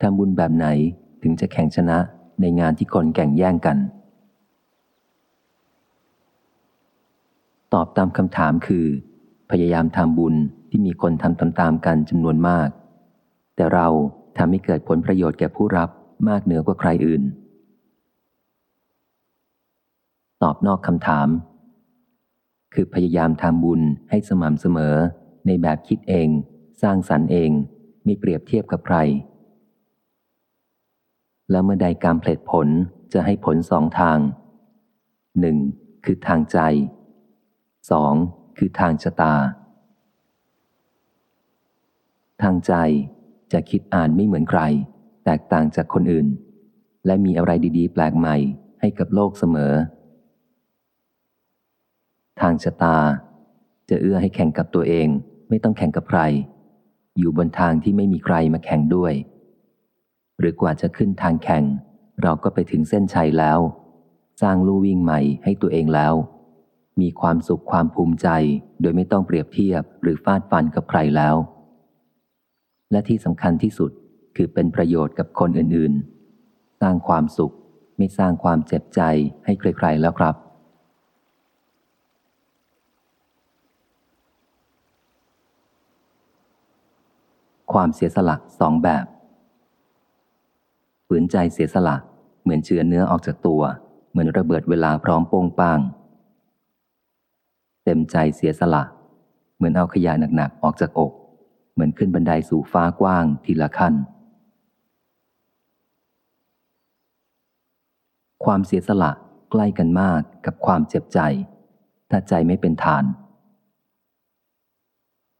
ทำบุญแบบไหนถึงจะแข่งชนะในงานที่คนแข่งแย่งกัน ตอบตามคำถามคือ พยายามทำบุญที่มีคนทำตามๆกันจำนวนมาก แต่เราทำให้เกิดผลประโยชน์แก่ผู้รับมากเหนือกว่าใครอื่น ตอบนอกคำถาม คือพยายามทำบุญให้สม่ำเสมอในแบบคิดเอง สร้างสรรค์เอง ไม่เปรียบเทียบกับใคร แล้วเมื่อใดการผลิตผลจะให้ผลสองทางหนึ่งคือทางใจสองคือทางชะตา ทางใจจะคิดอ่านไม่เหมือนใคร แตกต่างจากคนอื่น และมีอะไรดีๆ แปลกใหม่ให้กับโลกเสมอ ทางชะตา จะเอื้อให้แข่งกับตัวเอง ไม่ต้องแข่งกับใคร อยู่บนทางที่ไม่มีใครมาแข่งด้วย หรือกว่าจะขึ้นทางแข่ง เราก็ไปถึงเส้นชัยแล้ว สร้างลู่วิ่งใหม่ให้ตัวเองแล้ว มีความสุขความภูมิใจ โดยไม่ต้องเปรียบเทียบหรือฟาดฟันกับใครแล้ว และที่สำคัญที่สุดคือเป็นประโยชน์กับคนอื่นๆ สร้างความสุขไม่สร้างความเจ็บใจให้ใครๆแล้วครับ ความเสียสละสองแบบ ฝืนใจเสียสละ เหมือนเชื้อเนื้อออกจากตัว เหมือนระเบิดเวลาพร้อมโป้งป้าง เต็มใจเสียสละ เหมือนเอาขยะหนักๆออกจากอก เหมือนขึ้นบันไดสู่ฟ้ากว้างทีละขั้น ความเสียสละใกล้กันมากกับความเจ็บใจ ถ้าใจไม่เป็นฐาน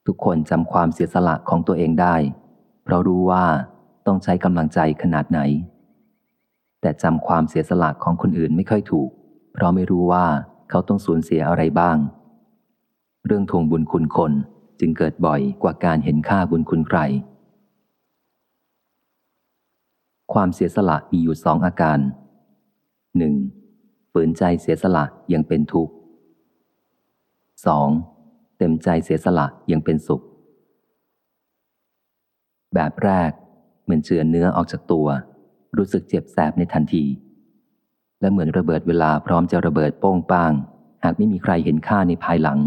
ทุกคนจำความเสียสละของตัวเองได้ เพราะรู้ว่า ต้องใช้กำลังใจขนาดไหน แต่จำความเสียสละของคนอื่นไม่ค่อยถูก เพราะไม่รู้ว่าเขาต้องสูญเสียอะไรบ้าง เรื่องทวงบุญคุณคนจึงเกิดบ่อยกว่าการเห็นค่าบุญคุณใคร ความเสียสละมีอยู่สองอาการหนึ่งฝืนใจเสียสละยังเป็นทุกข์สองเต็มใจเสียสละยังเป็นสุข แบบแรก เหมือนเชือเนื้อออกจากตัว รู้สึกเจ็บแสบในทันที และเหมือนระเบิดเวลาพร้อมจะระเบิดโป้งป้าง หากไม่มีใครเห็นค่าในภายหลัง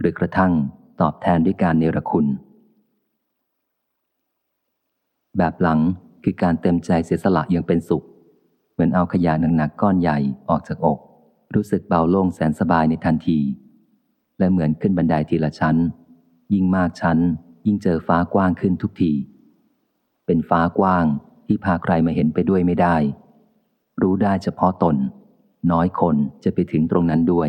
หรือกระทั่งตอบแทนด้วยการเนรคุณ แบบหลังคือการเต็มใจเสียสละอยังเป็นสุข เหมือนเอาขยะหนักๆก้อนใหญ่ออกจากอก รู้สึกเบาโล่งแสนสบายในทันที และเหมือนขึ้นบันไดทีละชั้น ยิ่งมากชั้น ยิ่งเจอฟ้ากว้างขึ้นทุกที เป็นฟ้ากว้างที่พาใครมาเห็นไปด้วยไม่ได้ รู้ได้เฉพาะตน น้อยคนจะไปถึงตรงนั้นด้วย